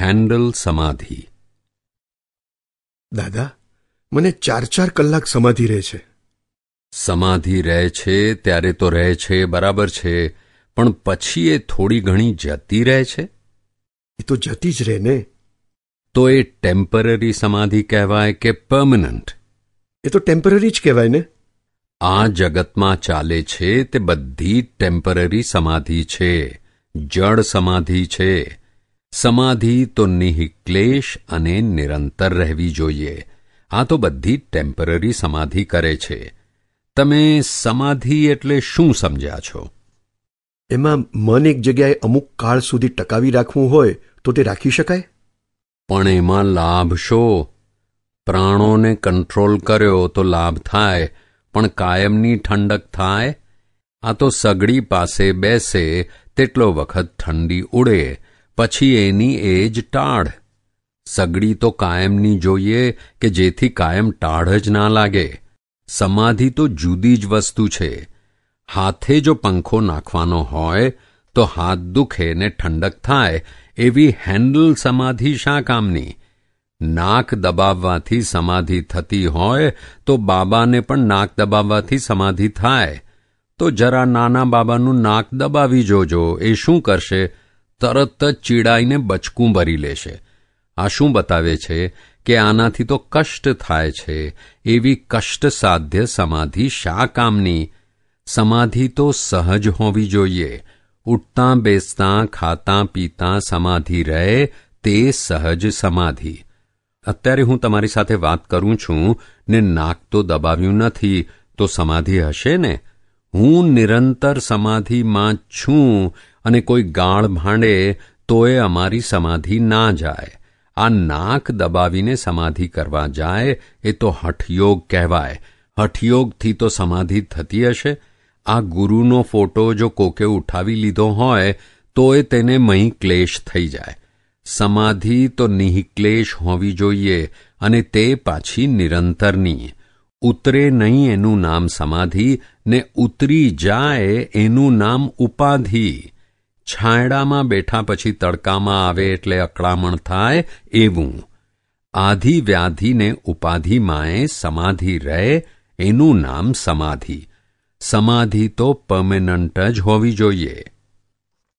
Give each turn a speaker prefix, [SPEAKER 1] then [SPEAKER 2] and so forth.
[SPEAKER 1] Handle સમાધિ
[SPEAKER 2] દાદા મને ચાર ચાર કલાક સમાધિ રહે છે.
[SPEAKER 1] સમાધિ રહે છે ત્યારે તો રહે છે બરાબર છે પણ પછી એ થોડી ઘણી જતી રહે છે?
[SPEAKER 2] એ તો જતી જ રહે ને.
[SPEAKER 1] તો એ ટેમ્પરરી સમાધિ કહેવાય કે પરમનન્ટ
[SPEAKER 2] એ તો ટેમ્પરરી જ કહેવાય ને.
[SPEAKER 1] આ જગતમાં ચાલે છે તે બધી ટેમ્પરરી સમાધિ છે જડ સમાધિ છે સમાધિ તો નિહિક્લેશ અને નિરંતર રહેવી જોઈએ. આ તો બધી ટેમ્પરરી સમાધિ કરે છે. તમે સમાધિ એટલે શું સમજ્યા છો?
[SPEAKER 2] એમાં મન એક જગ્યાએ અમુક કાળ સુધી ટકાવી રાખવું હોય તો તે રાખી શકાય?
[SPEAKER 1] પણ એમાં લાભ શો? પ્રાણોને કંટ્રોલ કર્યો તો લાભ થાય પણ કાયમની ઠંડક થાય? આ તો સગડી પાસે બેસે તેટલો વખત ઠંડી ઉડે. પછી એની એ જ ટાઢ સગડી તો કાયમની જોઈએ કે જેથી કાયમ ટાઢ જ ના લાગે. સમાધિ તો જુદી જ વસ્તુ છે. હાથે જો પંખો નાખવાનો હોય, તો હાથ દુખે ને ઠંડક થાય, એવી હેન્ડલ સમાધિ શા કામની? નાક દબાવવાથી સમાધિ થતી હોય, તો બાબાને પણ નાક દબાવવાથી સમાધિ થાય. તો જરા નાના બાબાનું નાક દબાવી જોજો, એ શું કરશે? તરત જ ચીડાઈને બચકું ભરી લેશે. આ શું બતાવે છે કે આનાથી તો કષ્ટ થાય છે? એવી કષ્ટ સાધ્ય સમાધિ શા કામની? સમાધિ તો સહજ હોવી જોઈએ. ઉઠતાં, બેસતાં, ખાતાં, પીતાં સમાધિ રહે તે સહજ સમાધિ. અત્યારે હું તમારી સાથે વાત કરું છું ને નાક તો દબાવ્યું નથી, તો સમાધિ હશે ને? હું નિરંતર સમાધિમાં છું અને કોઈ ગાળ ભાંડે તોય અમારી સમાધિ ના જાય. આ નાક દબાવીને સમાધિ કરવા જાય એ તો હઠયોગ કહેવાય. હઠયોગથી તો સમાધિ થતી હશે. આ ગુરુનો ફોટો જો કોકે ઉઠાવી લીધો હોય, તોય તેને મહી ક્લેશ થઈ જાય. સમાધિ તો નિહિક્લેશ હોવી જોઈએ અને તે પાછી નિરંતરની. ઉતરે નહીં એનું નામ સમાધિ, ને ઉતરી જાય એનું નામ ઉપાધિ. છાંયડામાં બેઠા પછી તડકામાં આવે એટલે અકળામણ થાય એવું. આધિ વ્યાધિને ઉપાધિમાંએ સમાધિ રહે એનું નામ સમાધિ. સમાધિ તો પરમેનન્ટ જ હોવી જોઈએ.